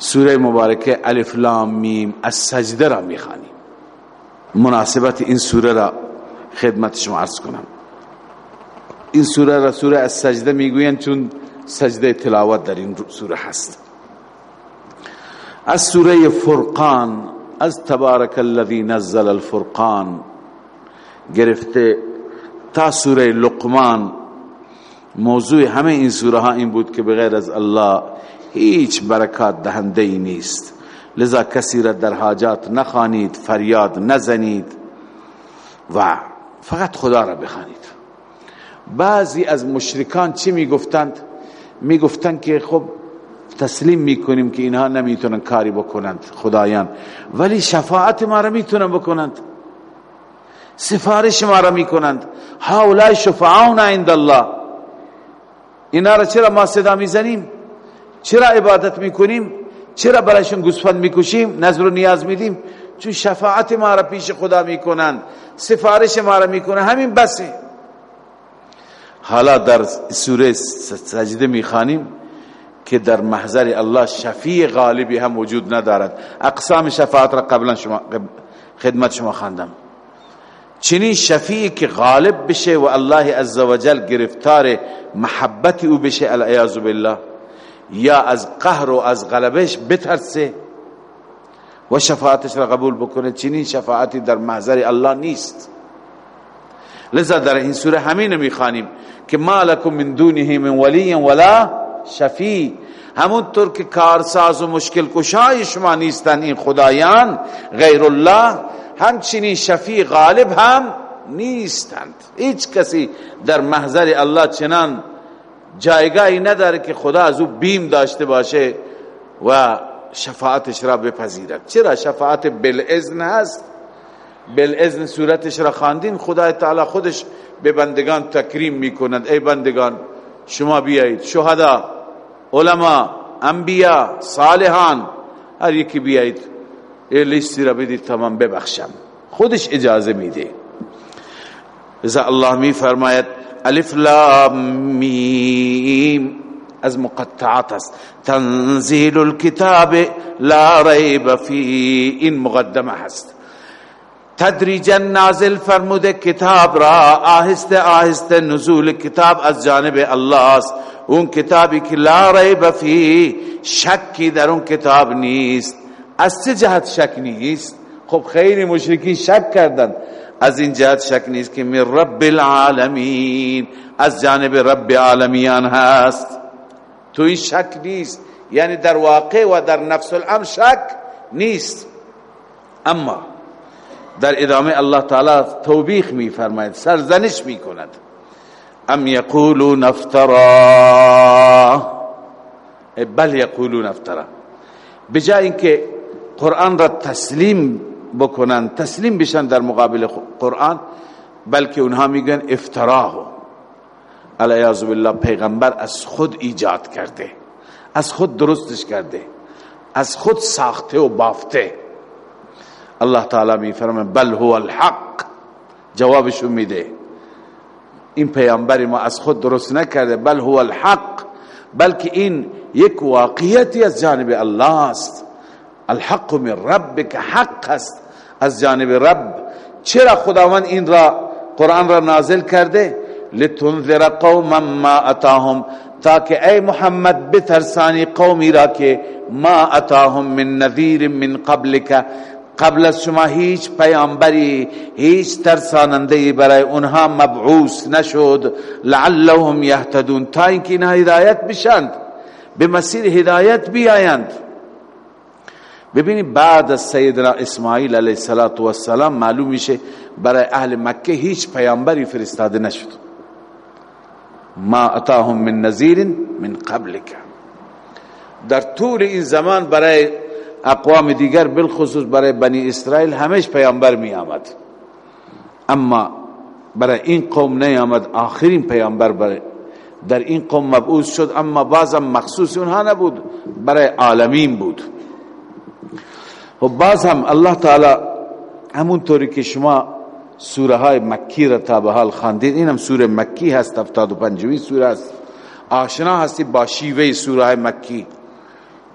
سوره مبارکه الف لام میم از سجده را می‌خوانیم. مناسبت این سوره را خدمت شما عرض کنم. این سوره را سوره از سجده می‌گویند چون سجده تلاوت در این سوره هست. از سوره فرقان از تبارک الذي نزل الفرقان گرفته تا سوره لقمان. موضوع همه این سوره ها این بود که بغیر از الله هیچ برکات دهنده ای نیست. لذا کسی را در حاجات نخوانید فریاد نزنید و فقط خدا را بخوانید. بعضی از مشرکان چی می‌گفتند؟ می‌گفتند که خب تسلیم می‌کنیم که اینها نمی‌تونن کاری بکنند خدایان. ولی شفاعت ما را می‌تونن بکنند. سفارش ما را می‌کنند. هاولای شفعون عند الله اینا را چرا ما صدا می‌زنیم؟ چرا عبادت می‌کنیم؟ چرا برایشون گوسفند می‌کشیم نظر و نیاز میدیم؟ چون شفاعت ما را پیش خدا می‌کنند سفارش ما را می‌کنند همین بسه. حالا در سوره سجده می‌خوانیم که در محضر الله شفیع غالبی هم وجود ندارد. اقسام شفاعت را قبلا شما خدمت شما خواندم. چنین شفیعی که غالب بشه و الله عزوجل گرفتار محبت او بشه العیاذ بالله. یا از قهر و از غلبش بترسه و شفاعتش را قبول بکنه. چنین شفاعتی در محضر الله نیست. لذا در این سوره همین می‌خوانیم که ما لکم من دونه من ولی ولا شفیع. همونطور که کارساز و مشکل کشای شما نیستن این خدایان غیر الله همچنین شفیع غالب هم نیستند. هیچ کسی در محضر الله چنان جایگاهی نداره که خدا از او بیم داشته باشه و شفاعتش را بپذیرد. چرا شفاعت بالعزن هست؟ بالعزن صورتش را خواندیم خدا تعالی خودش به بندگان تکریم می‌کند. ای بندگان شما بیایید. شهدا علما انبیا صالحان هر یکی بیایید. یه لیستی را بدید تمام ببخشم. خودش اجازه میده. بذا الله می فرماید الف لام میم. از مقطعات است. تنزیل الكتاب لا ریب فی این مقدمه هست. تدریجا نازل فرموده کتاب را. آهسته آهسته نزول کتاب از جانب الله است. اون کتابی که لا ریب فی شکی در اون کتاب نیست. از چه جهت شک نیست؟ خب خیلی مشرکین شک کردند از این جهت شک نیست که من رب العالمین از جانب رب العالمیان هست. تو این شک نیست یعنی در واقع و در نفس الامر شک نیست. اما در ادامه الله تعالی توبیخ می فرماید سرزنش می کند ام یقولون افترا؟ بل یقولون افترا. بجای اینکه قرآن را تسلیم بکنن تسلیم بشن در مقابل قرآن بلکه اونها میگن افتراه علیاذ بالله پیغمبر از خود ایجاد کرده از خود درستش کرده از خود ساخته و بافته. الله تعالی میفرمه بل هو الحق. جوابشو میده. این پیامبر ما از خود درست نکرده بل هو الحق. بلکه این یک واقعیتی از جانب الله است. الحق من ربک حق است از جانب رب. چرا خداوند این را قرآن را نازل کرده؟ لتنذر قوما ما اتاهم. تاکه ای محمد بترسانی قومی را که ما اتاهم من نذیر من قبلک. قبل از شما هیچ پیامبری هیچ ترساننده برای اونها مبعوث نشد. لعلهم یهتدون. تا اینکه اینها هدایت بشند به مسیر هدایت بیایند. ببینید بعد از سیدنا اسماعیل علیه السلام معلوم میشه برای اهل مکه هیچ پیامبری فرستاده نشد. ما اتاهم من نذیر من قبلک. در طول این زمان برای اقوام دیگر بالخصوص برای بنی اسرائیل همش پیامبر می آمد اما برای این قوم نیامد آخرین پیامبر برای در این قوم مبعوث شد اما بازم مخصوص اونها نبود برای عالمین بود. و باز هم الله تعالی همون طوری که شما سوره های مکی را تا به حال خواندید اینم سوره مکی هست 75 سوره است. آشنا هستی با شیوه سوره های مکی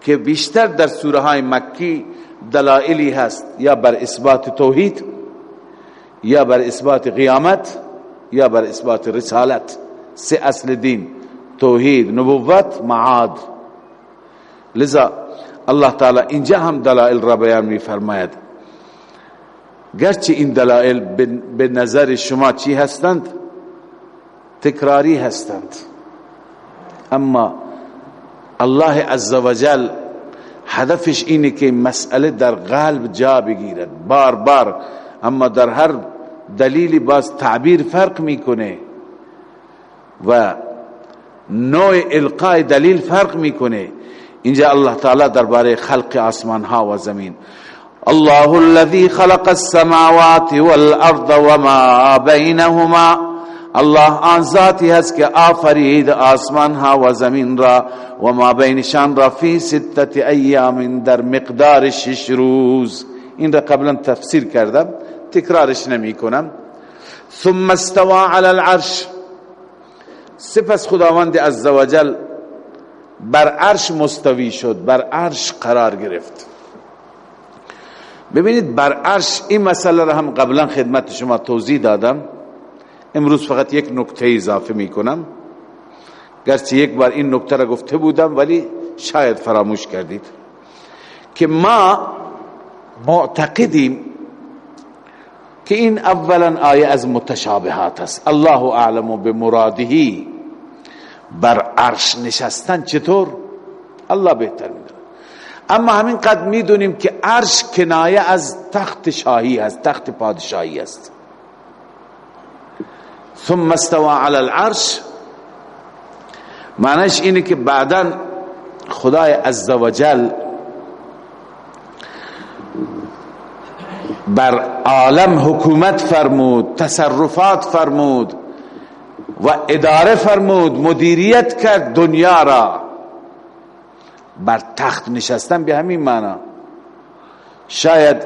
که بیشتر در سوره های مکی دلائلی هست یا بر اثبات توحید یا بر اثبات قیامت یا بر اثبات رسالت. سه اصل دین توحید نبوت معاد. لذا الله تعالی اینجا هم دلائل را بیان می فرماید گرچه این دلائل به نظر شما چی هستند؟ تکراری هستند. اما الله عزوجل هدفش اینه که مسئله در قلب جا بگیرد. بار بار. اما در هر دلیلی باز تعبیر فرق می‌کنه و نوع القای دلیل فرق می‌کنه. اینجا الله تعالی درباره خلق آسمان ها و زمین. الله الذي خلق السماوات والارض وما بينهما الله آن ذاتی هست که آفرید آسمان ها و زمین را و ما بینشان را فی ستت ایام در مقدار شش روز. این را قبلا تفسیر کردم تکرارش نمی کنم. ثم استوى على العرش. سپس خداوند عزوجل بر عرش مستوی شد بر عرش قرار گرفت. ببینید بر عرش این مسئله را هم قبلا خدمت شما توضیح دادم. امروز فقط یک نکته اضافه می کنم. گرچه یک بار این نکته را گفته بودم ولی شاید فراموش کردید. که ما معتقدیم که این اولا آیه از متشابهات است. الله اعلم بمرادهی بر عرش نشستن چطور؟ الله بهتر می‌دونه. اما همین قد می‌دونیم که عرش کنایه از تخت شاهی است تخت پادشاهی است. ثم استوى على العرش. معنیش اینه که بعدا خدای عزوجل بر عالم حکومت فرمود تصرفات فرمود. و اداره فرمود مدیریت کرد دنیا را. بر تخت نشستن به همین معنا. شاید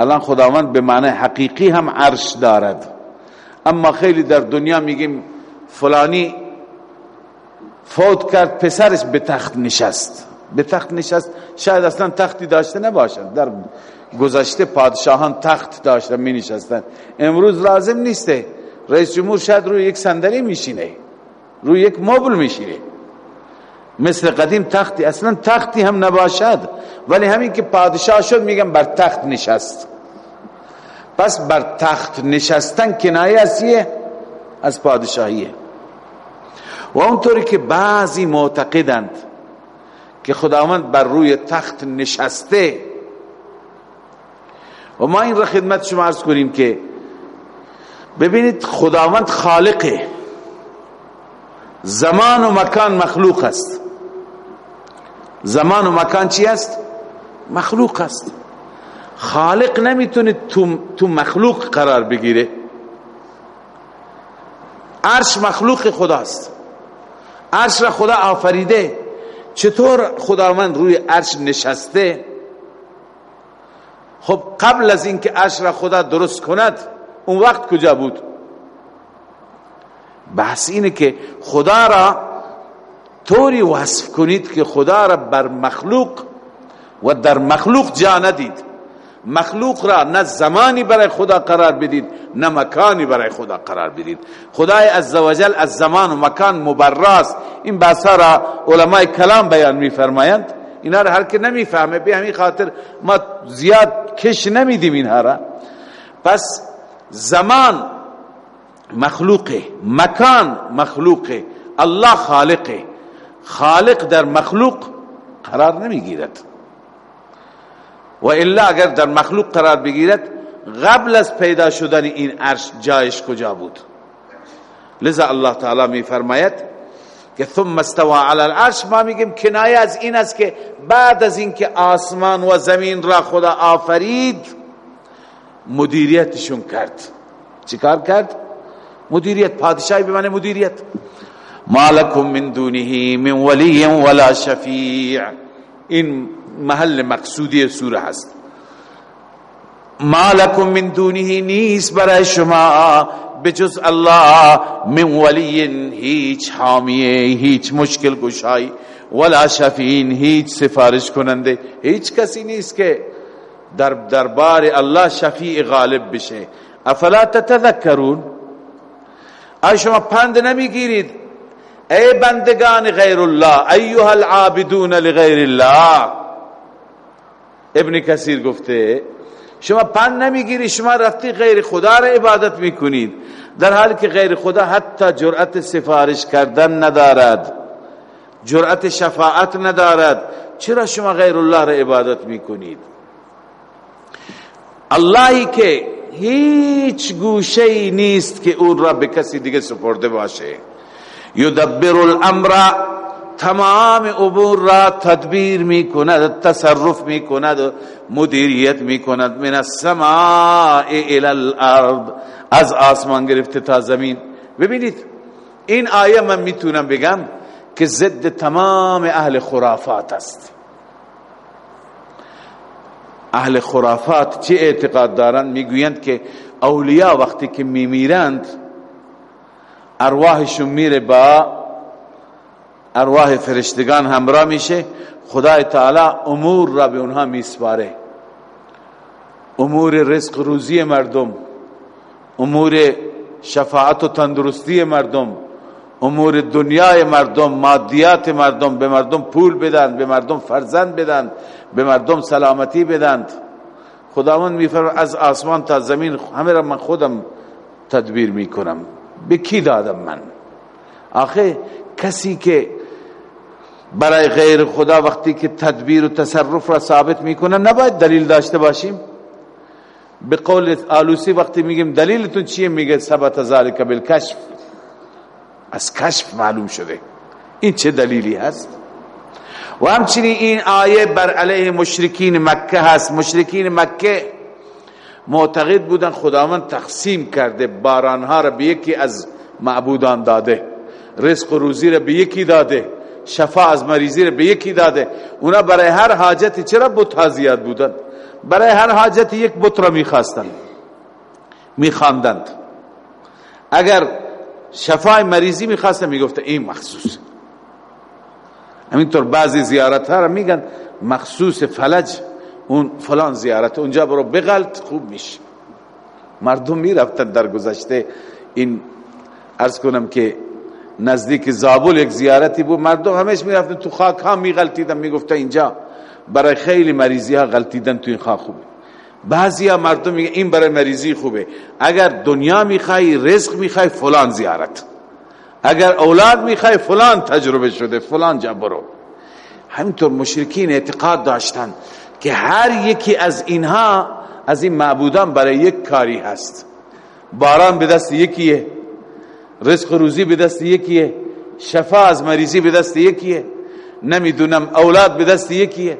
الان خداوند به معنی حقیقی هم عرش دارد. اما خیلی در دنیا میگیم فلانی فوت کرد پسرش به تخت نشست. به تخت نشست شاید اصلا تختی داشته نباشد در گذشته پادشاهان تخت داشتن می نشستن امروز لازم نیسته. رئیس جمهور شاید روی یک صندلی میشینه روی یک مبل میشینه. مثل قدیم تختی اصلا تختی هم نباشد ولی همین که پادشاه شد میگن بر تخت نشست. پس بر تخت نشستن کنایه از از پادشاهیه. و اونطوری که بعضی معتقدند که خداوند بر روی تخت نشسته. و ما این را خدمت شما عرض کنیم که ببینید خداوند خالقه. زمان و مکان مخلوق است. زمان و مکان چی است؟ مخلوق است. خالق نمی‌تونه تو, تو مخلوق قرار بگیره. عرش مخلوق خداست. عرش را خدا آفریده. چطور خداوند روی عرش نشسته؟ خب قبل از اینکه عرش را خدا درست کند اون وقت کجا بود؟ بحث اینه که خدا را طوری وصف کنید که خدا را بر مخلوق و در مخلوق جا ندید. مخلوق را نه زمانی برای خدا قرار بدید نه مکانی برای خدا قرار بدید. خدای عزوجل از زمان و مکان مبراست. این بحثا را علماء کلام بیان میفرمایند. اینا را هر که نمی‌فهمه به همین خاطر ما زیاد کش نمیدیم اینها را. پس زمان مخلوقه مکان مخلوقه الله خالقه. خالق در مخلوق قرار نمی‌گیرد. و الا اگر در مخلوق قرار بگیرد قبل از پیدا شدن این عرش جایش کجا بود؟ لذا الله تعالی می فرماید که ثم استوى على العرش. ما میگیم کنایه از این است که بعد از اینکه آسمان و زمین را خدا آفرید مدیریتشون کرد. چیکار کرد؟ مدیریت پادشاهی به معنی مدیریت. مالکم من دونه من ولی ولا شفیع. این محل مقصودی سوره هست. مالکم من دونه نیست برای شما. بجز الله من ولی هیچ حامیه هیچ مشکل گشایی ولا شفین هیچ سفارش کننده هیچ کسی نیست که در دربار الله شفیع غالب بشه. افلا تتذکرون؟ آیا شما پند نمی‌گیرید. ای بندگان غیر الله ایها العابدون لغیر الله. ابن کثیر گفته شما پند نمی‌گیری شما رفتی غیر خدا را عبادت می‌کنید. در حالی که غیر خدا حتی جرأت سفارش کردن ندارد. جرأت شفاعت ندارد. چرا شما غیر الله را عبادت می‌کنید؟ اللهی که هیچ گوشه نیست که اون را به کسی دیگه سپرده باشه. یدبر الامر تمام امور را تدبیر می کند تصرف می کند مدیریت می کند من السماء الى الارض از آسمان گرفته تا زمین. ببینید این آیه من می‌تونم بگم که ضد تمام اهل خرافات است. اهل خرافات چه اعتقاد دارند؟ می‌گویند که اولیاء وقتی که میمیرند ارواحشون میره با ارواح فرشتگان همراه میشه. خدای تعالی امور را به اونها میسپاره. امور رزق روزی مردم امور شفاعت و تندرستی مردم. امور دنیای مردم مادیات مردم به مردم پول بدن به مردم فرزند بدن به مردم سلامتی بدند خداوند میفرماید از آسمان تا زمین همه را من خودم تدبیر می‌کنم. به کی دادم من؟ آخه کسی که برای غیر خدا وقتی که تدبیر و تصرف را ثابت می‌کنه نباید دلیل داشته باشیم؟ به قول آلوسی وقتی میگیم دلیلتون چیه؟ میگه ثبت ذالک بالکشف. از کشف معلوم شده. این چه دلیلی هست؟ و همچنین این آیه بر علیه مشرکین مکه هست. مشرکین مکه معتقد بودن خداوند تقسیم کرده بارانها را به یکی از معبودان داده. رزق و روزی را به یکی داده. شفا از مریضی را به یکی داده. اونا برای هر حاجتی چرا بتها زیاد بودن؟ برای هر حاجتی یک بت را می‌خواستند میخواندند. اگر شفای مریضی می‌خواستن می‌گفته این مخصوص همینطور بعضی زیارت ها را میگن مخصوص فلج اون فلان زیارت اونجا برو بغلط خوب میشه. مردم می‌رفتن در گذشته این ارز کنم که نزدیک زابل یک زیارتی بود. مردم همیش می‌رفتن تو خاک ها میغلطیدن می‌گفتن اینجا برای خیلی مریضی ها غلطیدن تو این خاک خوبه. بعضی ها مردم میگه این برای مریضی خوبه. اگر دنیا می‌خوای رزق می‌خوای فلان زیارت. اگر اولاد می‌خوای فلان تجربه شده فلان جا برو. همینطور مشرکین اعتقاد داشتن که هر یکی از اینها از این معبودان برای یک کاری هست. باران به دست یکیه رزق روزی به دست یکیه شفا از مریضی به دست یکیه نمی‌دونم اولاد به دست یکیه.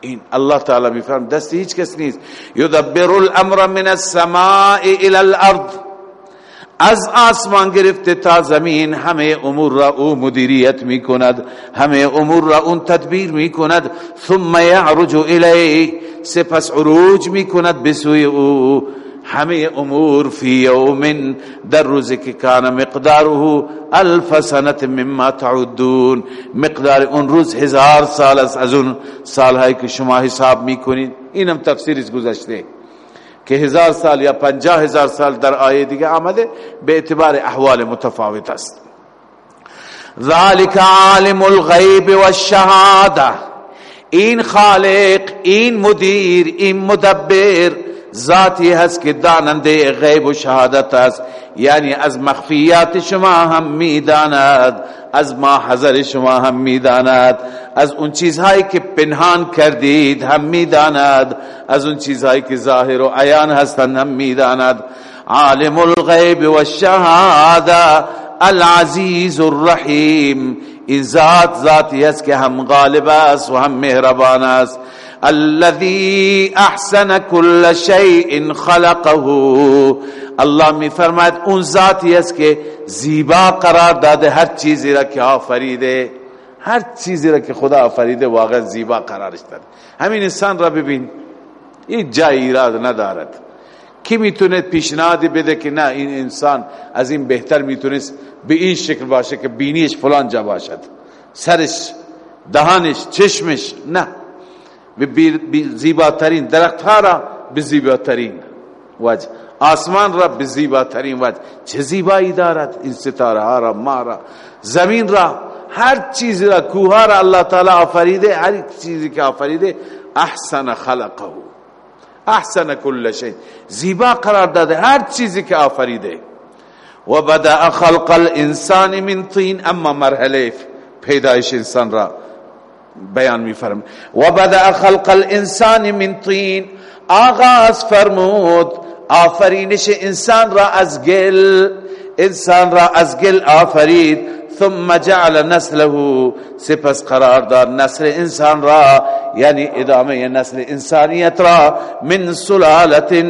این الله تعالی میفرم دست هیچ کس نیست. یدبر الامر من السماء الى الارض. از آسمان گرفته تا زمین همه امور را او مدیریت می کند همه امور را اون تدبیر می کند ثم یعرج الیه. سپس عروج می کند بسوی او. همه امور فی یوم در روزی که کان مقداره الف سنت مما تعدون. مقدار اون روز هزار سال از اون سالهایی که شما حساب می‌کنید. اینم تفسیرش گذشته. که هزار سال یا پنجاه هزار سال در آیه دیگه آمده به اعتبار احوال متفاوت است. ذالک عالم الغیب والشهاده این خالق این مدیر این مدبر ذاتی هست که داننده غیب و شهادت است. یعنی از مخفیات شما هم می‌داند از ما حضر شما هم می‌داند. از اون چیزهایی که پنهان کردید هم می‌داند. از اون چیزهایی که ظاهر و عیان هستند هم می‌داند. عالم الغیب و الشهاده العزیز الرحیم. این ذات ذاتی است که هم غالب است و هم مهربان است. الذي احسن كل شيء خلقه. الله می فرماید اون ذاتی است که زیبا قرار داده هر چیزی را که آفریده هر چیزی را که خدا آفریده واقعا زیبا قرارش داده. همین انسان را ببین این جای ایراد ندارد. کی می‌تونه پیشنهادی بده که نه این انسان از این بهتر می‌تونست به این شکل باشه که بینیش فلان جا باشد؟ سرش دهانش چشمش نه. به زیباترین درخت ها را به زیباترین وجه. آسمان را به زیباترین وجه. چه زیبایی دارد این ستاره ها را ما را. زمین را هر چیزی را کوها را الله تعالی آفریده هر چیزی که آفریده احسن خلقه. احسن کل شی. زیبا قرار داده هر چیزی که آفریده. و بدأ خلق الانسان من طین اما مرحله پیدایش انسان را بیان می فرم و بدأ خلق الانسان من طین آغاز فرمود آفرینش انسان را از گل انسان را از گل آفرید. ثم جعل نسله سپس قرار دار نسل انسان را یعنی ادامه نسل انسانیت را من سلالت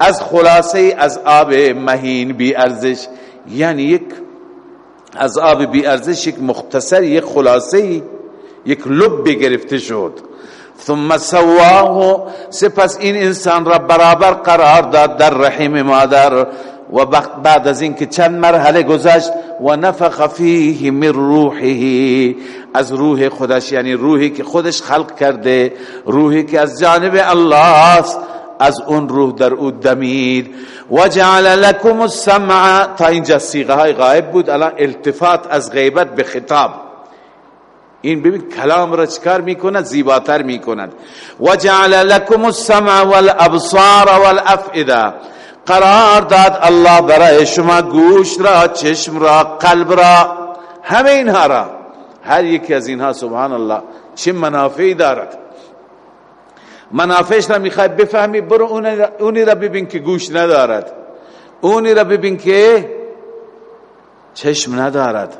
از خلاصه از آب مهین بی ارزش. یعنی یک از آب بی ارزش یک مختصر یک خلاصه یک لب گرفته شد. ثم سواه. سپس این انسان را برابر قرار داد در رحم مادر. و بعد از اینکه چند مرحله گذشت و نفخ فیه من روحه. از روح خودش یعنی روحی که خودش خلق کرده روحی که از جانب الله است از اون روح در او دمید. و جعل لكم السمع. تا اینجا سیغه های غایب بود. الان التفات از غیبت به خطاب. این ببین کلام را چکار می‌کند؟ زیباتر می‌کند. و جعل لكم السمع والابصار والافئده. قرار داد الله برای شما گوش را چشم را قلب را همه اینها را. هر یکی از اینها سبحان الله چه منافعی دارد. منافعش را می‌خوای بفهمی برو اونی را ببین که گوش ندارد. اونی را ببین که چشم ندارد.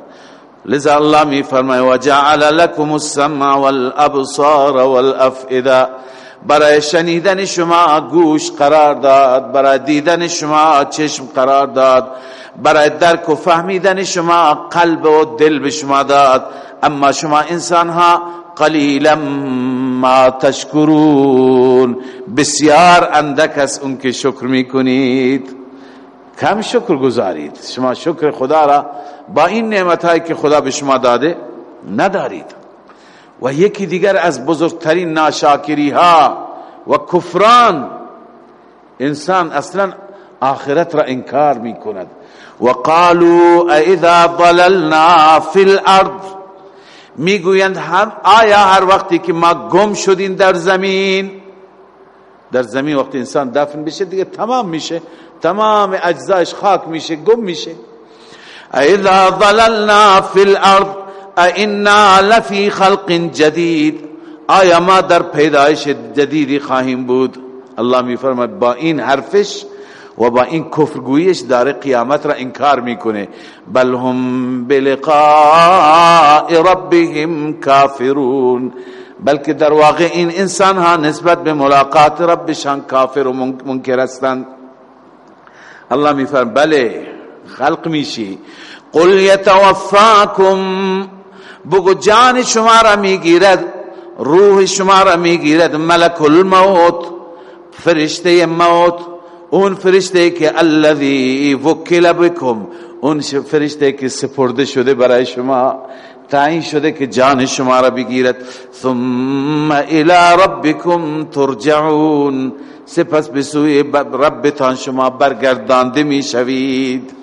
لذا الله می فرمای و جعل لكم السمع والابصار والافئده. برای شنیدن شما گوش قرار داد برای دیدن شما چشم قرار داد برای درک و فهمیدن شما قلب و دل به شما داد. اما شما انسان ها قلیلا ما تشکرون. بسیار اندک است اون که شکر می‌کنید. کم شکر گذارید شما شکر خدا را با این نعمت هایی که خدا به شما داده ندارید. و یکی دیگر از بزرگترین ناشاکری ها و کفران انسان اصلا آخرت را انکار می کند و قالوا اذا ضللنا فی الارض. می‌گویند هم آیا هر وقتی که ما گم شدیم در زمین در زمین وقتی انسان دفن بشه دیگه تمام میشه. تمام اجزایش خاک میشه گم میشه. اذا ضللنا فی الارض اینا لفی خلق جدید آیا ما در پیدایش جدیدی خواهیم بود؟ الله می فرماید با این حرفش و با این کفرگویش داره قیامت را انکار می‌کنه. بل هم بلقاء ربهم کافرون. بلکه در واقع این انسان ها نسبت به ملاقات ربشان کافر و منکر هستند. الله می فرماید بله خلق میشی. قل یتوفاکم بگو جان شما را می‌گیرد روح شما را می‌گیرد ملک الموت فرشته موت اون فرشته که الذي وکل بكم اون فرشته که سپرده شده برای شما. تعیین شده که جان شما را بگیرد. ثم الى ربكم ترجعون. سپس به سوی ربتان شما برگردانده می‌شوید.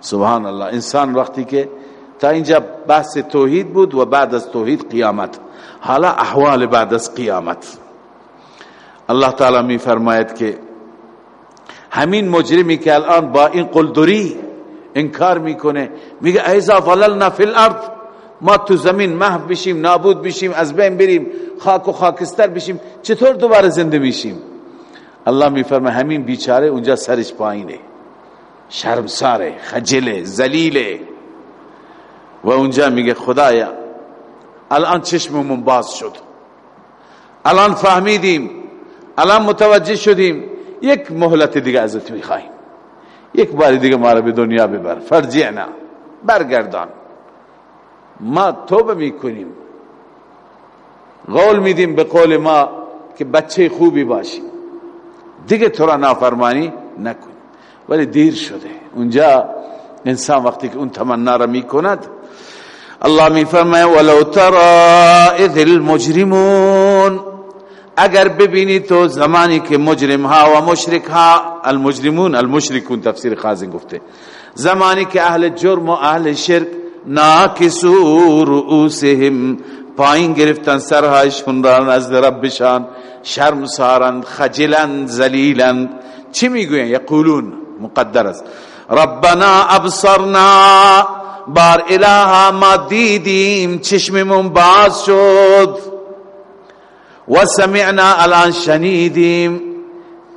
سبحان الله انسان وقتی که تا اینجا بحث توحید بود و بعد از توحید قیامت. حالا احوال بعد از قیامت. الله تعالی می فرماید که همین مجرمی که الان با این قلدری انکار می‌کنه میگه ایزا ظللنا فی الارض؟ ما تو زمین محو بشیم نابود بشیم از بین بریم خاک و خاکستر بشیم چطور دوباره زنده میشیم؟ الله میفرمه همین بیچاره اونجا سرش پایینه. شرمساره خجله زلیله و اونجا میگه خدایا الان چشممون باز شد. الان فهمیدیم الان متوجه شدیم یک مهلت دیگه ازت می‌خوایم. یک بار دیگه ما رو به دنیا ببر فرجعنا برگردان. ما توبه می‌کنیم. قول میدیم به قول ما که بچه خوبی باشیم دیگه تو را نافرمانی نکن ولی دیر شده. اونجا انسان وقتی که اون تمنا را می‌کند الله می فرماید ولو ترى اذ المجرمون. اگر ببینی تو زمانی که مجرم ها و مشرک ها المجرمون المشرکون تفسیر خازن گفته زمانی که اهل جرم و اهل شرک ناکسو رؤوسهم پایین گرفتن سرهایشون را نزد ربشان. شرم سارند خجلند زلیلند چی می‌گوین؟ یقولون. مقدر است. ربنا ابصرنا. بار الها ما دیدیم. چشممون باز شد. و سمعنا الان شنیدیم.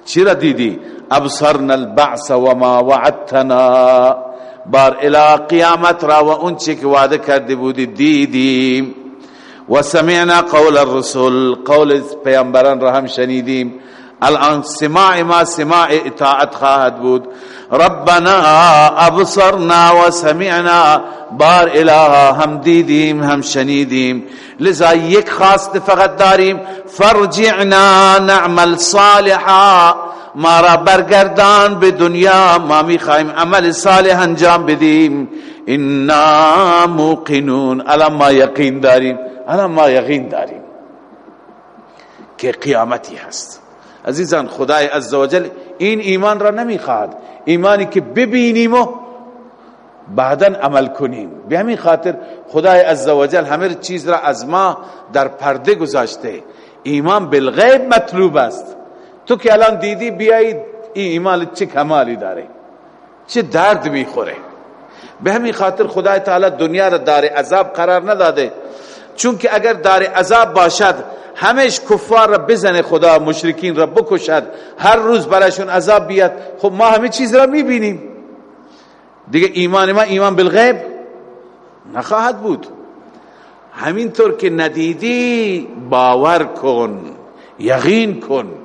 چرا دیدی؟ ابصرنا البعث وما وعدتنا. بار الى قیامت را و اون چی که وعده کرده بودی دیدیم. و سمعنا قول الرسول قول پیامبران را هم شنیدیم. الان سماع ما سماع اطاعت خواهد بود. ربنا ابصرنا و سمعنا بار الها هم دیدیم هم شنیدیم. لذا یک خواست فقط داریم. فرجعنا نعمل صالحا. ما را برگردان به دنیا. ما می‌خوایم عمل صالح انجام بدیم. انا موقنون. الان ما یقین داریم. الان ما یقین داریم که قیامتی هست. عزیزان خدای عزوجل این ایمان را نمی‌خواد. ایمانی که ببینیم و بعدا عمل کنیم. به همین خاطر خدای عزوجل همه چیز را از ما در پرده گذاشته. ایمان بالغیب مطلوب است. تو که الان دیدی بیایید این ایمان چه کمالی داره چه درد می‌خوره به همین خاطر خدای تعالی دنیا را دار عذاب قرار نداده چون که اگر دار عذاب باشد همش کفار را بزنه خدا مشرکین را بکشد هر روز برایشون عذاب بیاد خب ما همه چیز را می‌بینیم۔ دیگه ایمان ما ایمان بالغیب نخواهد بود۔ همینطور که ندیدی باور کن یقین کن۔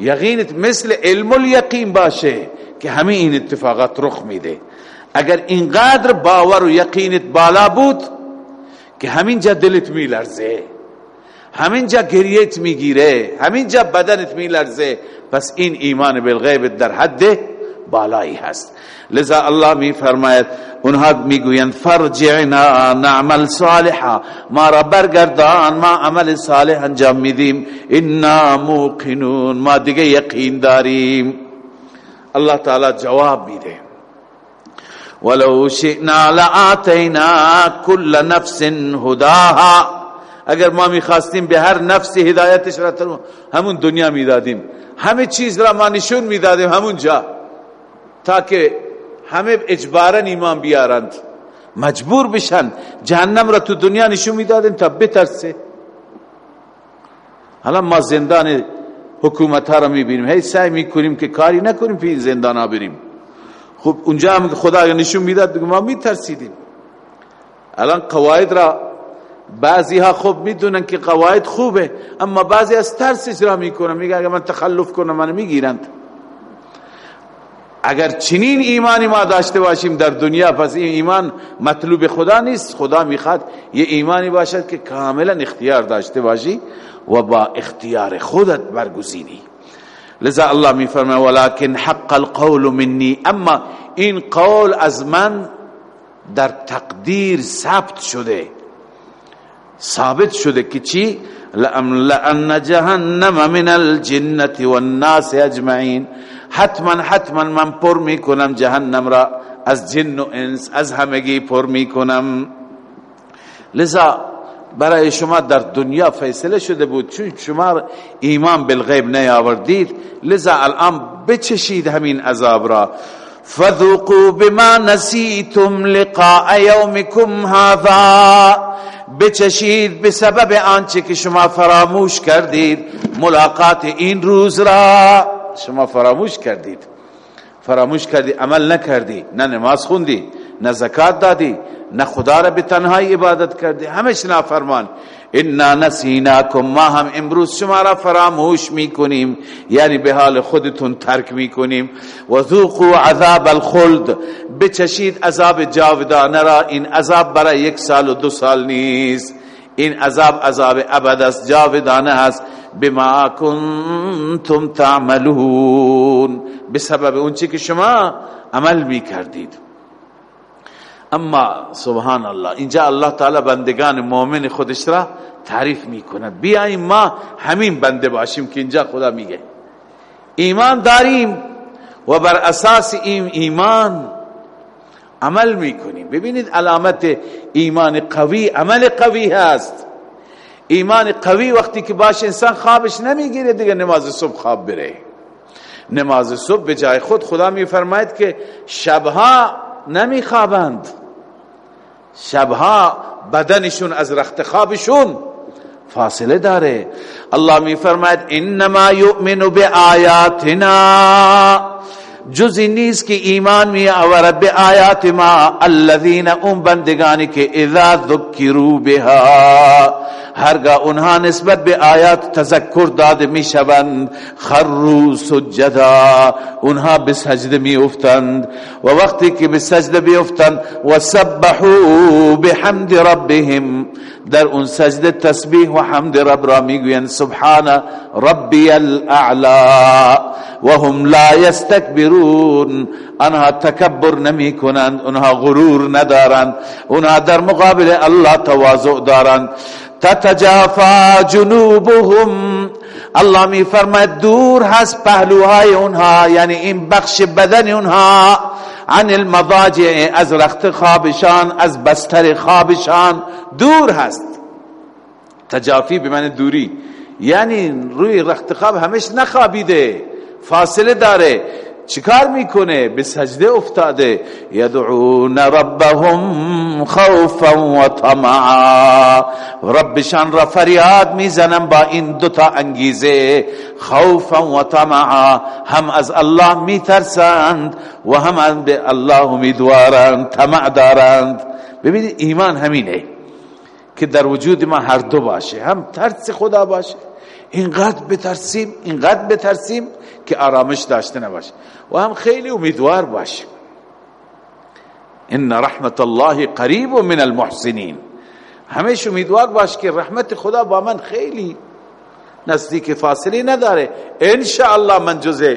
یقینت مثل علم الیقین باشه که همه این اتفاقات رخ میده. اگر اینقدر باور و یقینت بالا بود که همین جا دلت میلرزه همین جا گریت می‌گیره همین جا بدنت میلرزه پس این ایمان بالغیب در حد بالایی هست. لذا الله می فرماید اونها می‌گویند فرجعنا نعمل صالحا. ما را برگردان ما عمل صالح انجام میدیم. انا موقنون. ما دیگه یقین داریم. الله تعالی جواب میده. ولو شئنا لآتینا كل نفس هداها. اگر ما می‌خواستیم به هر نفس هدایتش را همون دنیا می‌دادیم. همه چیز را ما نشون می‌دادیم همون جا تاکه همه اجبارا ایمان بیارند. مجبور بشن. جهنم را تو دنیا نشون می‌دادیم تا بترسه. حالا ما زندان حکومت ها را می‌بینیم. هی سعی می‌کنیم که کاری نکنیم پی زندان ها بریم. خب اونجا هم خدا نشون می‌داد ما میترسیدیم. الان قواعد را بعضی ها خوب می‌دونن که قواعد خوبه اما بعضی از ترس اجرا می‌کنن. میگه اگر من تخلف کنم من می‌گیرند. اگر چنین ایمانی ما داشته باشیم در دنیا پس این ایمان مطلوب خدا نیست. خدا می‌خواد یه ایمانی باشد که کاملا اختیار داشته باشی و با اختیار خودت برگزینی. لذا الله میفرمه ولكن حق القول منی. اما این قول از من در تقدیر ثبت شده. ثابت شده که چی؟ لأن جهنم من الجنة والناس اجمعین. حتما حتما من پر می‌کنم جهنم را. از جن و انس از همگی پر می‌کنم. لذا برای شما در دنیا فیصله شده بود چون شما ایمان بالغیب نیاوردید لذا الان بچشید همین عذاب را. فذوقوا بما نسیتم لقاء یومکم هذا. بچشید به سبب آنچه که شما فراموش کردید ملاقات این روز را. شما فراموش کردید. فراموش کردی عمل نکردی نه نماز خوندی نه زکات دادی نه خدا را به تنهایی عبادت کردی. همش نافرمان. انا نسیناکم. ما هم امروز شما را فراموش می‌کنیم. یعنی به حال خودتون ترک می‌کنیم. و ذوقوا عذاب الخلد. بچشید عذاب جاودانه را. این عذاب برای یک سال و دو سال نیست. این عذاب عذاب ابد است جاودانه است. بما کنتم تعملون. بسبب اون چی که شما عمل می‌کردید. اما سبحان الله اینجا الله تعالی بندگان مؤمن خودش را تعریف می‌کنه بیاییم ما همین بنده باشیم که اینجا خدا میگه. ایمان داریم و بر اساس این ایمان عمل می‌کنیم. ببینید علامت ایمان قوی عمل قوی هست. ایمان قوی وقتی که باش انسان خوابش نمی‌گیره دیگه نماز صبح خواب بره. نماز صبح به جای خود خدا میفرماید که شبها نمیخوابند. شبها بدنشون از رخت خوابشون فاصله داره. الله میفرماید انما یؤمن بآیاتنا. جزی نیست که ایمان می آورد به آیات ما. الذین اون بندگانی که اذا ذکروا بها. هرگاه اونها نسبت به آیات تذکر داده می شوند خرو سجدا اونها به سجده می افتند و وقتی که به سجده می افتند و سبحوا بحمد ربهم. در اون سجده تسبیح و حمد رب را می‌گویند سبحان ربی الاعلا. و هم لا یستکبرون. انها تکبر نمی کنند اونها غرور ندارند اونها در مقابل الله تواضع دارند. تتجافا جنوبهم. الله می فرماید دور هست پهلوهای اونها یعنی این بخش بدن اونها. عن المضاجع از رخت خوابشان از بستر خوابشان دور هست. تجافی به من دوری. یعنی روی رخت خواب همش نخوابیده فاصله داره. چیکار می‌کنه؟ به سجده افتاده. یدعون ربهم خوفا و طمعا. ربشان را فریاد می‌زنن با این دوتا انگیزه. خوفا و طمعا. هم از الله میترسند و هم به الله امیدوارند طمع دارند. ببینید ایمان همینه که در وجود ما هر دو باشه. هم ترس خدا باشه. اینقدر بترسیم اینقدر بترسیم که آرامش داشته نباشه و هم خیلی امیدوار باشیم ان رحمت الله قریب من المحسنین. همیش امیدوار باش که رحمت خدا با من خیلی نزدیک فاصله نداره. ان الله من جزء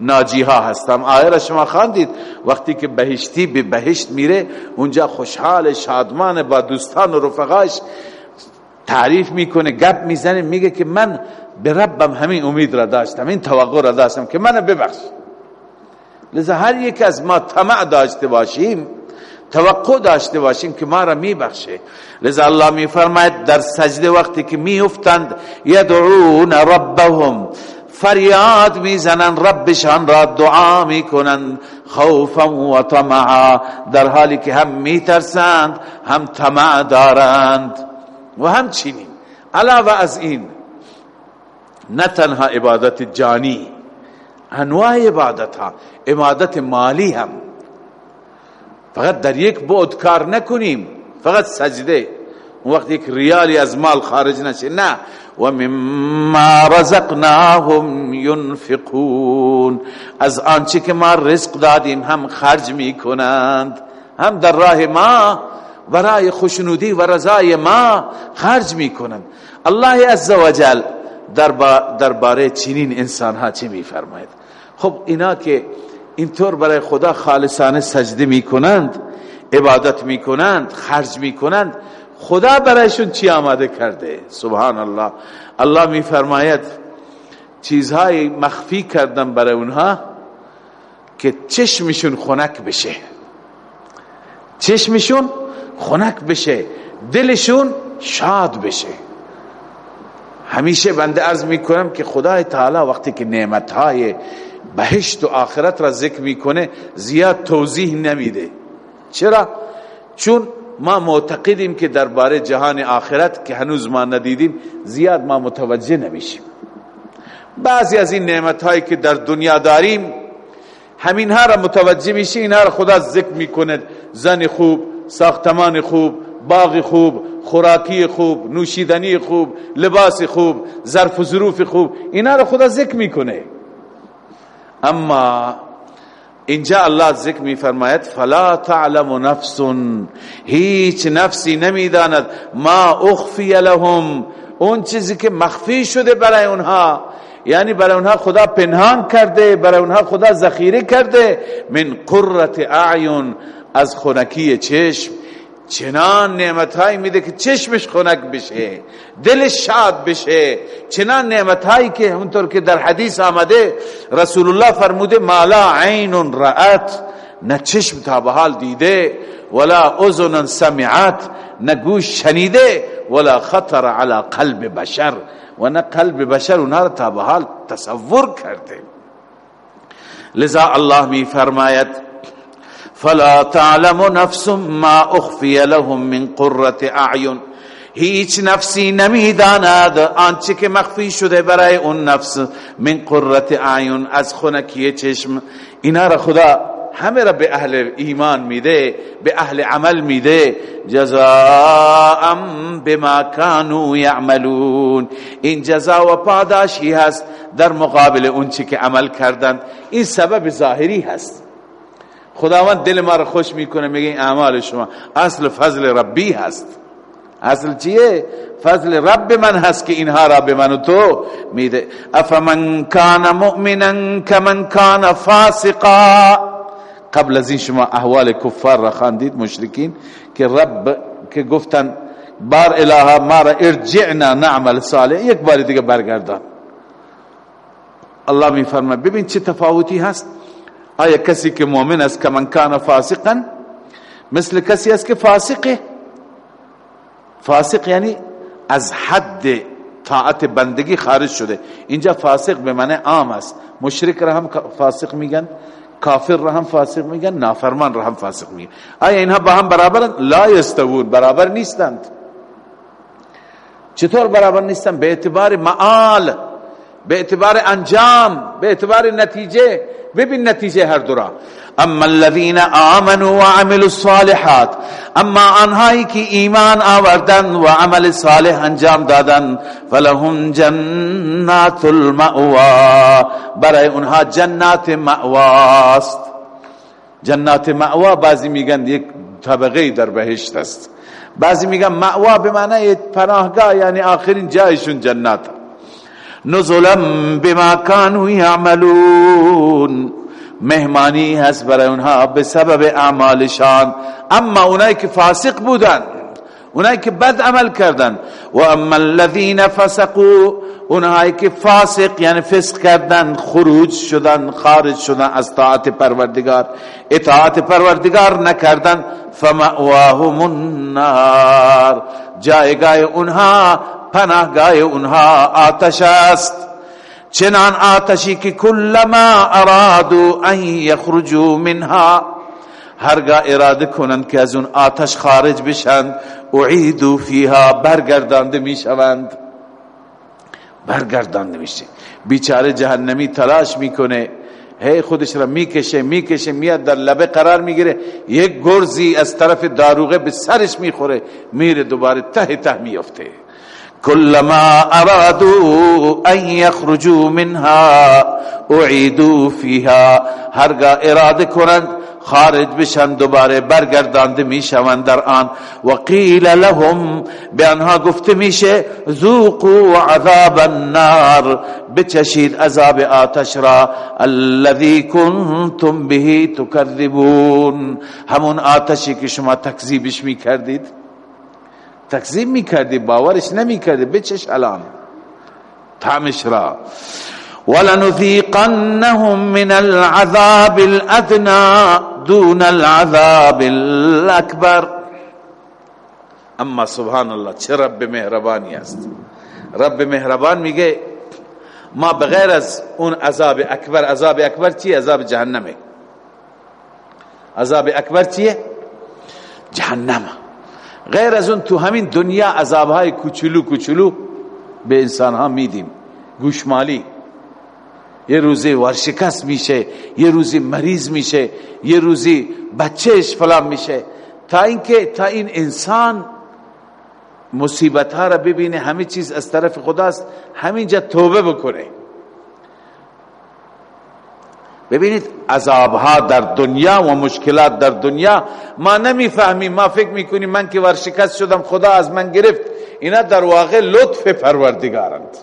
ناجی ها هستم. آیه را شما خواندید. وقتی که بهشتی به بهشت میره اونجا خوشحال شادمان با دوستان و رفقاش تعریف می‌کنه گپ می‌زنه میگه که من به ربم همین امید را داشتم این توقع را داشتم که من ببخش. لذا هر یک از ما طمع داشته باشیم توقع داشته باشیم که ما را میبخشه. لذا الله میفرماید در سجده وقتی که میافتند یدعون ربهم. فریاد می‌زنن ربشان را دعا می‌کنن خوفا و طمعا. در حالی که هم میترسند هم طمع دارند. و همچنین علاوه از این نه تنها عبادت جانی انواع عبادت ها عبادت مالی هم فقط در یک بود کار نکنیم فقط سجده اون وقت یک ریالی از مال خارج نشه نه. و مما رزقناهم ينفقون۔ از آنچه که ما رزق دادیم هم خرج می‌کنند هم در راه ما برای خوشنودی و رضای ما خرج می‌کنند۔ الله عزوجل در باره چنین انسان ها چی میفرماید؟ خب اینا که اینطور برای خدا خالصانه سجده می‌کنند عبادت می‌کنند خرج می‌کنند خدا برایشون چی آماده کرده؟ سبحان الله الله میفرماید چیزهای مخفی کردن برای اونها که چشمشون خنک بشه. چشمشون خنک بشه دلشون شاد بشه. همیشه بنده عرض می‌کنم که خدای تعالی وقتی که نعمتهای بهشت و آخرت را ذکر می‌کنه زیاد توضیح نمیده. چرا؟ چون ما معتقدیم که درباره جهان آخرت که هنوز ما ندیدیم زیاد ما متوجه نمیشیم. بعضی از این نعمتهایی که در دنیا داریم همینها را متوجه میشه اینها را خدا ذکر می‌کنه زن خوب ساختمان خوب باغ خوب خوراکی خوب نوشیدنی خوب لباس خوب ظرف و ظروف خوب اینا رو خدا ذکر می‌کنه. اما اینجا الله ذکر میفرماید فلا تعلم نفس هیچ نفسی نمی‌داند ما اخفی لهم. اون چیزی که مخفی شده برای اونها یعنی برای اونها خدا پنهان کرده برای اونها خدا ذخیره کرده من قررت اعین از خونکی چشم. چنان نعمت میده که چشمش خنک بشه دلش شاد بشه. چنان نعمت که اونطور که در حدیث آمده رسول الله فرموده مالا عین رأت. نه چشم تا به حال دیده ولا اذن سمعت. نه گوش شنیده ولا خطر على قلب بشر. و نه قلب بشر اونها تا به حال تصور کرده. لذا الله می فرماید فلا تعلم نفس ما اخفی لهم من قرة اعین هیچ نفسی نمی‌داند آنچه که مخفی شده برای اون نفس من قرة اعین از خونکی چشم. اینا را خدا همه را به اهل ایمان میده به اهل عمل میده. جزاء بما كانوا يعملون این جزا و پاداشی هست در مقابل اون چی که عمل کردند. این سبب ظاهری هست. خداوند دل ما رو خوش می‌کنه میگه این اعمال شما. اصل فضل ربی هست. اصل چیه؟ فضل رب من هست که اینها را به من و تو میده. افمن کان مؤمنا کمن کان فاسقا. قبل از این شما احوال کفار را خاندید مشرکین که رب که گفتن بار اله ما را ارجعنا نعمل صالح. یک بار دیگه برگردان. الله می فرماید ببین چه تفاوتی هست. آیا کسی که مؤمن است که من کان فاسقا مثل کسی است که فاسقه؟ فاسق یعنی از حد طاعت بندگی خارج شده. اینجا فاسق به معنی عام است. مشرک را هم فاسق میگن کافر را هم فاسق میگن نافرمان را هم فاسق میگن. آیا اینها با هم برابرند؟ لا یستوون برابر نیستند. چطور برابر نیستند؟ به اعتبار معال به اعتبار انجام به اعتبار نتیجه ببین نتیجه هر دورا اما الذين آمنوا وعملوا الصالحات اما آنهایی که ایمان آوردن و عمل صالح انجام دادن فلهم جنات المأوا برای اونها جنات مأواست. جنات مأوا بعضی میگن یک طبقه در بهشت است. بعضی میگن مأوا به معنی پناهگاه یعنی آخرین جایشون جنات. نزلا بما كانوا يعملون. مهمانی هست برای اونها به سبب اعمالشان. اما اونایی که فاسق بودن اونایی که بد عمل کردن و اما الذين فسقوا اونایی که فاسق یعنی فسق کردن خروج شدن خارج شدن از طاعت پروردگار. اطاعت پروردگار نکردن فمأواهم النار. جایگاه اونها پناهگاه اونها آتش است. چنان آتشی که کلما ارادو ان یخرجو منها هرگاه اراده کنند که از اون آتش خارج بشند اعیدو فیها برگردانده می‌شوند. برگردانده میشه. بیچاره جهنمی تلاش می‌کنه. هی خودش را می‌کشه می‌کشه میاد در لبه قرار می‌گیره. یک گرزی از طرف داروغه به سرش می‌خوره. میره دوباره ته ته میفته كلما ارادوا ان يخرجوا منها اعيدوا فيها. هرگاه اراده کنند خارج بشن دوباره برگردانده می‌شوند در آن. و قیل لهم به آنها گفته میشه ذوقوا عذاب النار بچشید عذاب آتش را. الذي كنتم به تكذبون همون آتشی که شما تکذیبش می‌کردید. تکذیب می‌کردی باورش نمی‌کردی. بچش الان. تعمش را. ولنذيقنهم من العذاب الادنى دون العذاب الاكبر اما سبحان الله چه رب مهربانی است. رب مهربان میگه ما بغیر از اون عذاب اکبر عذاب اکبر چیه؟ عذاب جهنمه. عذاب اکبر چیه؟ جهنم. غیر از اون تو همین دنیا عذابهای کوچولو کوچولو به انسان ها میدیم. گوشمالی. یه روزی ورشکست میشه یه روزی مریض میشه یه روزی بچهش فلان میشه. تا اینکه تا این انسان مصیبت ها را ببینه همه چیز از طرف خداست همینجا توبه بکنه. ببینید عذابها در دنیا و مشکلات در دنیا ما نمی‌فهمیم ما فکر می‌کنیم من که ورشکست شدم خدا از من گرفت. اینا در واقع لطف پروردگارند.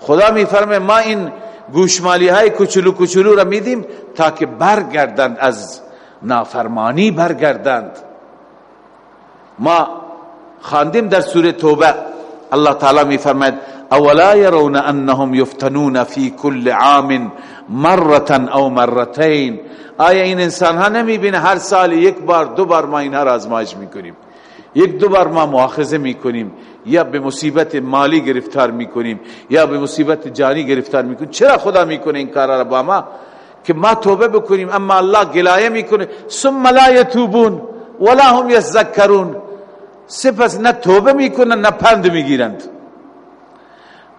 خدا میفرمه ما این گوشمالی های کچلو کچلو را میدیم تا که برگردند از نافرمانی برگردند. ما خواندیم در سوره توبه الله تعالی می فرماید اولا يرون انهم يفتنون في كل عام مره او مرتين آیا این انسان ها نمی بینه هر سال یک بار دو بار ما اینها را آزمایش می‌کنیم؟ یک دو بار ما مؤاخذه می‌کنیم. یا به مصیبت مالی گرفتار می‌کنیم یا به مصیبت جانی گرفتار می‌کنیم. چرا خدا می‌کنه این کارا را با ما؟ که ما توبه بکنیم اما الله گلایه می‌کنه. ثم لا یتوبون ولا هم یذکرون. سپس نه توبه می‌کنن نه پند می‌گیرند.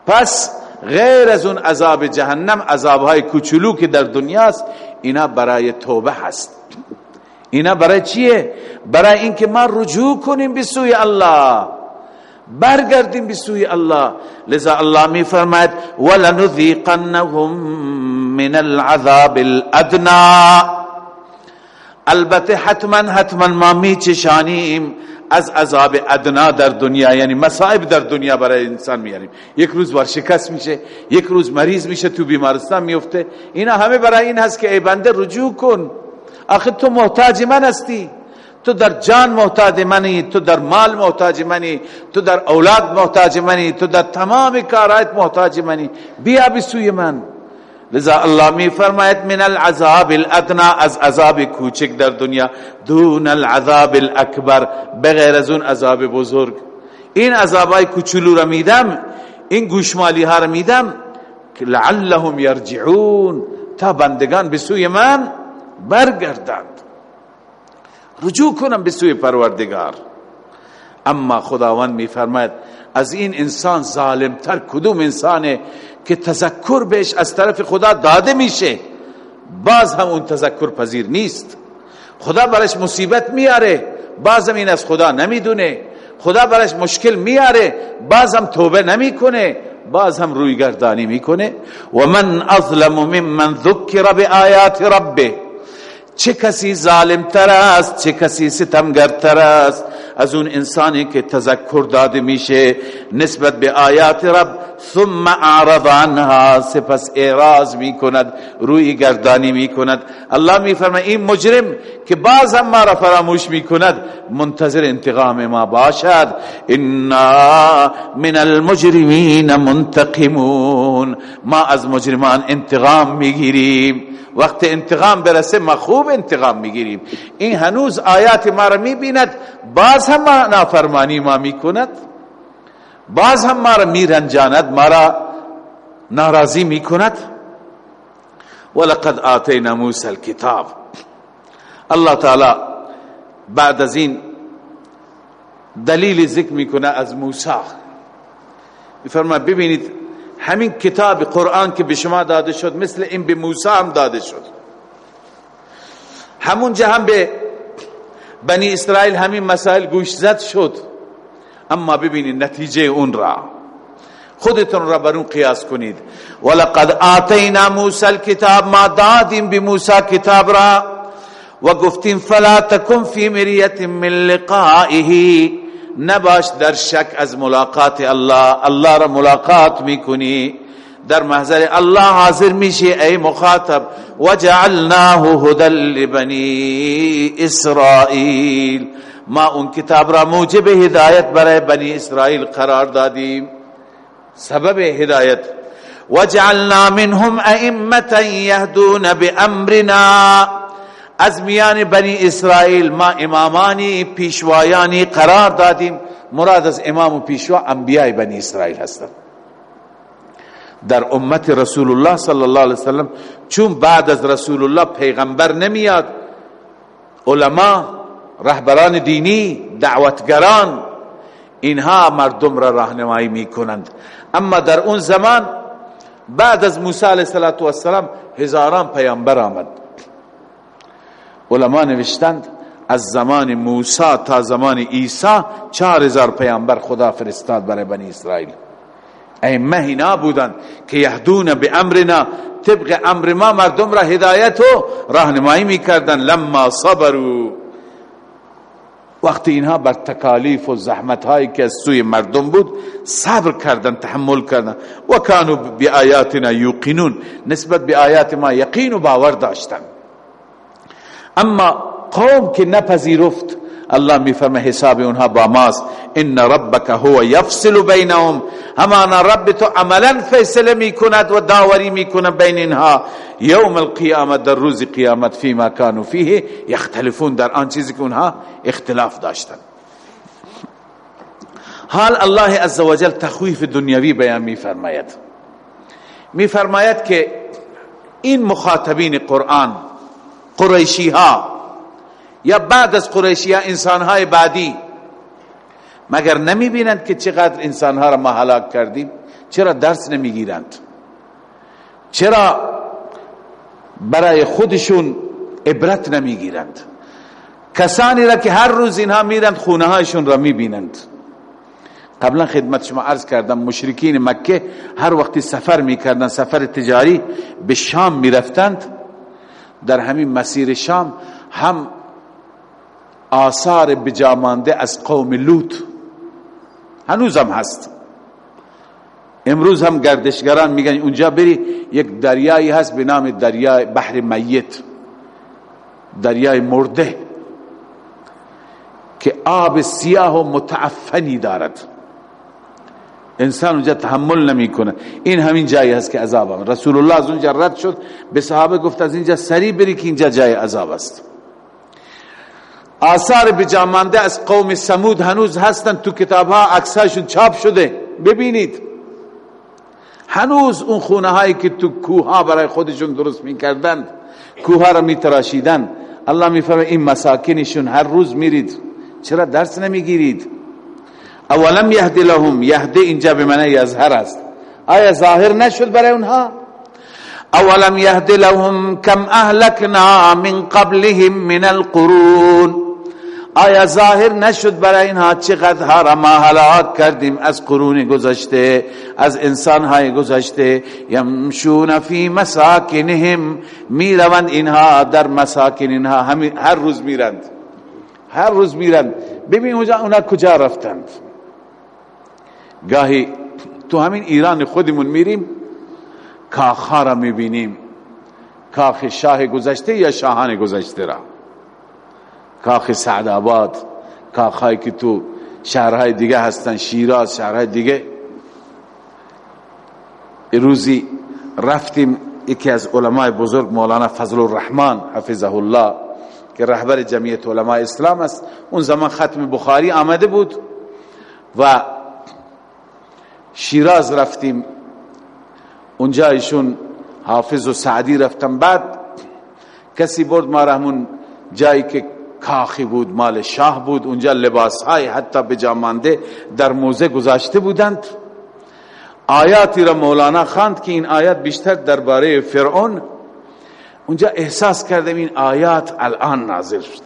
پس غیر از اون عذاب جهنم عذابهای کوچولو که در دنیاست اینا برای توبه هست. اینا برای چیه؟ برای اینکه ما رجوع کنیم به سوی الله. برگردیم به سوی الله. لذا الله می فرماید ولنذيقنهم من العذاب الادنى البته حتما حتما ما می چشانیم از عذاب ادنا در دنیا یعنی مصائب در دنیا برای انسان میاریم. یک روز ورشکست میشه یک روز مریض میشه تو بیمارستان میفته. اینا همه برای این هست که ای بنده رجوع کن. آخه تو محتاج من هستی. تو در جان محتاج منی تو در مال محتاج منی تو در اولاد محتاج منی تو در تمام کارات محتاج منی. بیا بسوی من. لذا الله می فرماید من العذاب الادنا از عذاب کوچک در دنیا دون العذاب الاکبر بغیر از اون عذاب بزرگ. این عذابای کوچولو را میدم این گوشمالی ها را میدم لعلهم یرجعون تا بندگان به سوی من برگردند. رجوع کنم به سوی پروردگار. اما خداوند میفرماید از این انسان ظالمتر کدوم انسانه که تذکر بهش از طرف خدا داده میشه. باز هم اون تذکر پذیر نیست. خدا برش مصیبت میاره هم این از خدا نمی‌دونه. خدا برش مشکل میاره هم توبه نمی‌کنه باز هم روی می‌کنه. و من اظلم ممن ذکر به آیات ربه. چه کسی ظالم تر است چه کسی ستمگر تر است. از اون انسانی که تذکر داده میشه نسبت به آیات رب ثم اعرض عنها سپس اعراض می‌کند روی گردانی می‌کند. الله میفرما این مجرم که باز هم ما را فراموش می‌کند منتظر انتقام ما باشد. انا من المجرمین منتقمون. ما از مجرمان انتقام می‌گیریم. وقت انتقام برسه ما خوب انتقام می‌گیریم. این هنوز آیات ما را می‌بیند. باز هم نافرمانی ما می‌کند. باز هم ما را میرنجاند ما را ناراضی می‌کند. ولقد آتینا موسی الكتاب. الله تعالی بعد از این دلیل ذکر می‌کنه از موسی. فرما ببینید همین کتاب قرآن که به شما داده شد مثل این به موسی هم داده شد. همون هم به بنی اسرائیل همین مسائل گوش زد شد. اما ببینید نتیجه اون را. خودتون را بر قیاس کنید. ولقد آتینا موسی الكتاب ما دادیم به کتاب را و گفتیم فلا تکن فی مریت من لقائه. نباش در شک از ملاقات الله. الله را ملاقات می‌کنی. در محضر الله حاضر میشی ای مخاطب. وجعلناه هدى لبنی اسرائیل. ما اون کتاب را موجب هدایت برای بنی اسرائیل قرار دادیم. سبب هدایت. وجعلنا منهم ائمه يهدون بامرنا از میان بنی اسرائیل ما امامانی پیشوایانی قرار دادیم. مراد از امام و پیشوا انبیاء بنی اسرائیل هستند. در امت رسول الله صلی الله علیه وسلم چون بعد از رسول الله پیغمبر نمیاد. علما رهبران دینی دعوتگران اینها مردم را راهنمایی می‌کنند. اما در اون زمان بعد از موسی علیه السلام هزاران پیامبر آمد. علما نوشتند از زمان موسی تا زمان عیسی چهار هزار پیامبر خدا فرستاد برای بنی اسرائیل. ائمه اینا بودند که یهدون به امرنا طبق امر ما مردم را هدایت و راهنمایی می‌کردن. لما صبروا. وقتی اینها بر تکالیف و زحمت هایی که از سوی مردم بود صبر کردن تحمل کردن. و کانو بی آیاتنا یوقنون. نسبت به آیات ما یقین و باور داشتن. اما قوم که نپذیرفت الله میفرمه حساب اونها با ماست ان ربک هو یفصل بینهم همانا رب تو عملا فیصله می‌کند و داوری می‌کند بین اینها یوم القیامت در روز قیامت فيما كانوا فیه یختلفون در آن چیزی که اونها اختلاف داشتن حال الله عزوجل تخویف دنیوی بیان میفرماید میفرماید که این مخاطبین قرآن قریشی ها یا بعد از قریشی ها انسان های بعدی. مگر نمی بینند که چقدر انسان ها را ما هلاک کردیم؟ چرا درس نمی گیرند چرا برای خودشون عبرت نمی گیرند کسانی را که هر روز اینها میرند خونه هایشون را می بینند قبلا خدمت شما عرض کردم مشرکین مکه هر وقتی سفر می‌کردن سفر تجاری به شام می‌رفتند. در همین مسیر شام هم آثار بجامانده از قوم لوط. هنوز هم هست. امروز هم گردشگران میگن اونجا بری یک دریایی هست به نام دریای بحر میت. دریای مرده که آب سیاه و متعفنی دارد. انسان اونجا تحمل نمی‌کنه. این همین جایی هست که عذاب هم. رسول الله از اونجا رد شد. به صحابه گفت از اینجا سری بری که اینجا جای عذاب است. آثار بجامانده از قوم سمود هنوز هستن تو کتاب ها عکساشون چاپ شده. ببینید. هنوز اون خونه هایی که تو کوه ها برای خودشون درست می‌کردند کوه ها را میتراشیدن الله میفرمه این مساکنشون هر روز میرید. چرا درس نمی‌گیرید؟ اولم یهد لهم یهد اینجا به معنی یظهر است. آیا ظاهر نشد برای اونها؟ اولم یهد لهم کم اهلکنا من قبلهم من القرون. آیا ظاهر نشد برای اینها چقدر ها ما هلاک کردیم؟ از قرون گذشته از انسان های گذشته. یمشون فی مساکنهم. می‌روند اینها در مساکن اینها. هر روز میرند. هر روز میرند. ببین اونجا اونا کجا رفتند؟ گاهی تو همین ایران خودمون میریم کاخها را می‌بینیم. کاخ شاه گذشته یا شاهان گذشته را؟ کاخ سعد آباد کاخهایی که تو شهرهای دیگه هستن شیراز شهرهای دیگه. روزی رفتیم یکی از علمای بزرگ مولانا فضل الرحمن حفظه الله که رهبر جمعیت علمای اسلام است. اون زمان ختم بخاری آمده بود و شیراز رفتیم. اونجا ایشون حافظ و سعدی رفتم بعد کسی برد ما رحمون جایی که کاخی بود مال شاه بود اونجا لباس های حتی به جامانده در موزه گذاشته بودند. آیاتی را مولانا خواند که این آیات بیشتر درباره فرعون. اونجا احساس کردم این آیات الان نازل شده.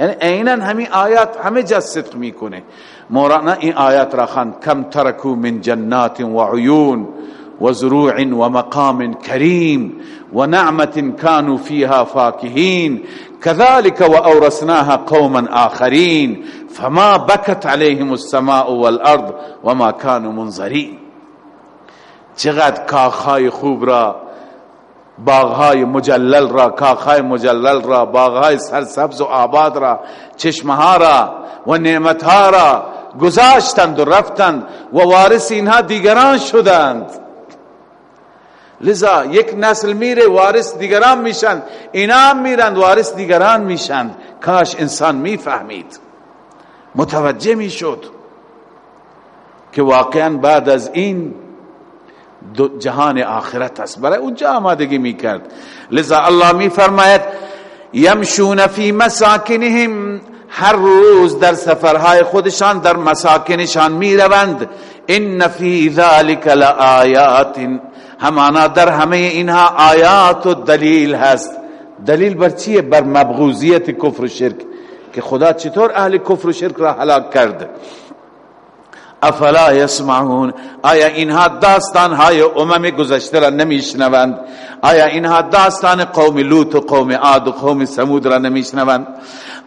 یعنی عینا همین آیات همه جا صدق می‌کنه. مولانا این آیات را خواند. کم ترکو من جنات و عیون وزروع ومقام كريم ونعمة كانوا فيها فاكهين كذلك وأورثناها قوما آخرين فما بكت عليهم السماء والأرض وما كانوا منظرين. چقدر کاخهای خوب را باغهای مجلل را کاخهای مجلل را باغهای سرسبز و آباد را چشمها را و نعمتها را گذاشتند و رفتند و وارث اینها دیگران شدند. لذا یک نسل میره وارث دیگران میشن. اینا میرند وارث دیگران میشن کاش انسان می‌فهمید. متوجه می‌شد که واقعا بعد از این جهان آخرت است. برای اونجا آمادگی می‌کرد. لذا الله میفرماید یمشون فی مساکنهم هر روز در سفرهای خودشان در مساکنشان می‌روند. ان فی ذلک لآیات همانا در همه اینها آیات و دلیل هست. دلیل بر چیه؟ بر مبغوزیت کفر و شرک. که خدا چطور اهل کفر و شرک را هلاک کرد افلا یسمعون. آیا اینها داستان های امم گذشته را نمیشنوند؟ آیا اینها داستان قوم لوط و قوم عاد و قوم سمود را نمیشنوند؟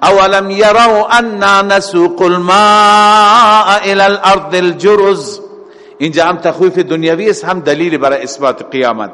اولم یروا انا نسوق الماء الى الارض الجرز. اینجا هم تخویف دنیاوی است هم دلیل برای اثبات قیامت.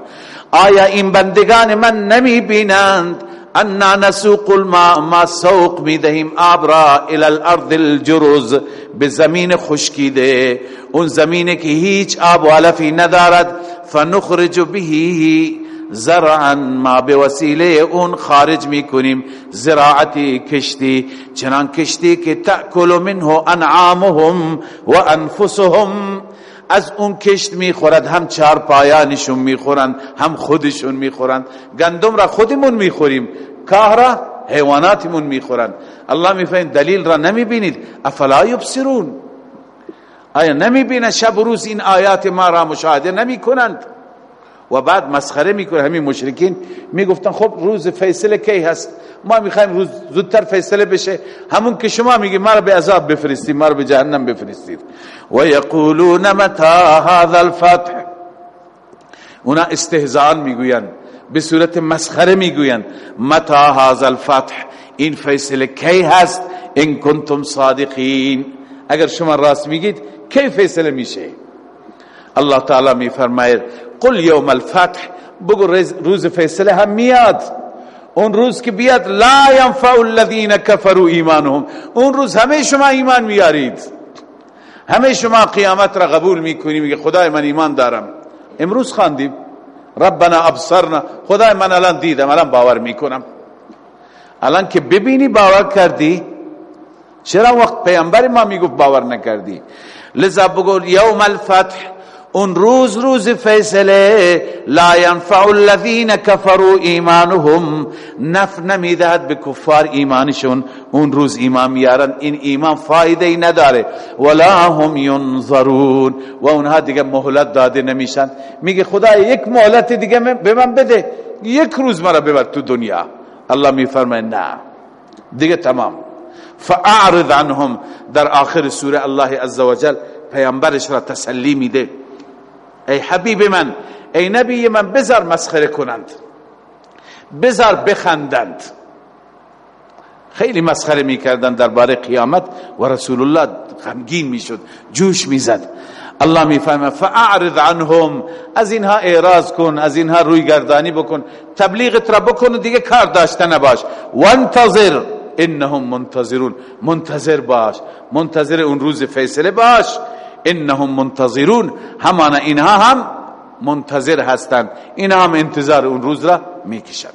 آیا این بندگان من نمی بینند انا نسوق الماء ما سوق می‌دهیم آب را الى الارض الجرز به زمین خشکیده. اون زمینه که هیچ آب و علفی ندارد فنخرج بهی زرعا. ما به وسیله اون خارج می‌کنیم زراعتی کشتی چنان کشتی که تأکل منه انعامهم و انفسهم. از اون کشت می‌خورد هم چار پایانشون می‌خورند هم خودشون می‌خورند. گندم را خودمون می‌خوریم کاه را حیواناتمون می‌خورند. الله می‌فهمید دلیل را نمی‌بینید؟ افلا یبصرون؟ آیا نمی‌بینند شب روز این آیات ما را مشاهده نمی‌کنند؟ و بعد مسخره می‌کنه همین مشرکین. می‌گفتن خب روز فیصله کی هست؟ ما می‌خوایم روز زودتر فیصله بشه. همون که شما میگی ما به عذاب بفرستید ما به جهنم بفرستید. و یقولون متى هذا الفتح؟ اونا استهزان می‌گوین به صورت مسخره می‌گوین متى هذا الفتح؟ این فیصله کی هست؟ ان کنتم صادقین. اگر شما راست میگید کی فیصله میشه؟ الله تعالی میفرماید قل یوم الفتح. بگو روز فیصله هم میاد. اون روز که بیاد لا ينفع الذين كفروا ایمانهم. اون روز همه شما ایمان میارید. همه شما قیامت را قبول می‌کنی میگه خدای من ایمان دارم. امروز خواندیم. ربنا ابصرنا. خدای من الان دیدم الان باور می‌کنم. الان که ببینی باور کردی چرا وقت پیامبر ما می‌گفت باور نکردی؟ لذا بگو یوم الفتح. اون روز روز فیصله لا ينفع الذين كفروا ایمانهم. نف نمی‌دهد به کفار ایمانشون. اون روز ایمان میارن این ایمان فایده ای نداره. ولا هم ينظرون و اونها دیگه مهلت داده نمیشن. میگه خدا یک مهلت دیگه به من بده. یک روز مرا ببر تو دنیا. الله میفرمه نه. دیگه تمام. فاعرض عنهم. در آخر سوره الله عزوجل پیامبرش را تسلی میده. ای حبیب من ای نبی من بذار مسخره کنند. بذار بخندند. خیلی مسخره می‌کردند درباره قیامت و رسول الله غمگین می‌شد جوش می‌زد. الله می‌فهمه فاعرض عنهم از اینها اعراض کن از اینها روی گردانی بکن تبلیغت را بکن و دیگه کار داشته نباش. وانتظر انهم منتظرون. منتظر باش. منتظر اون روز فیصله باش. انهم منتظرون. همان اینها هم منتظر هستند. اینها هم انتظار اون روز را می‌کشند.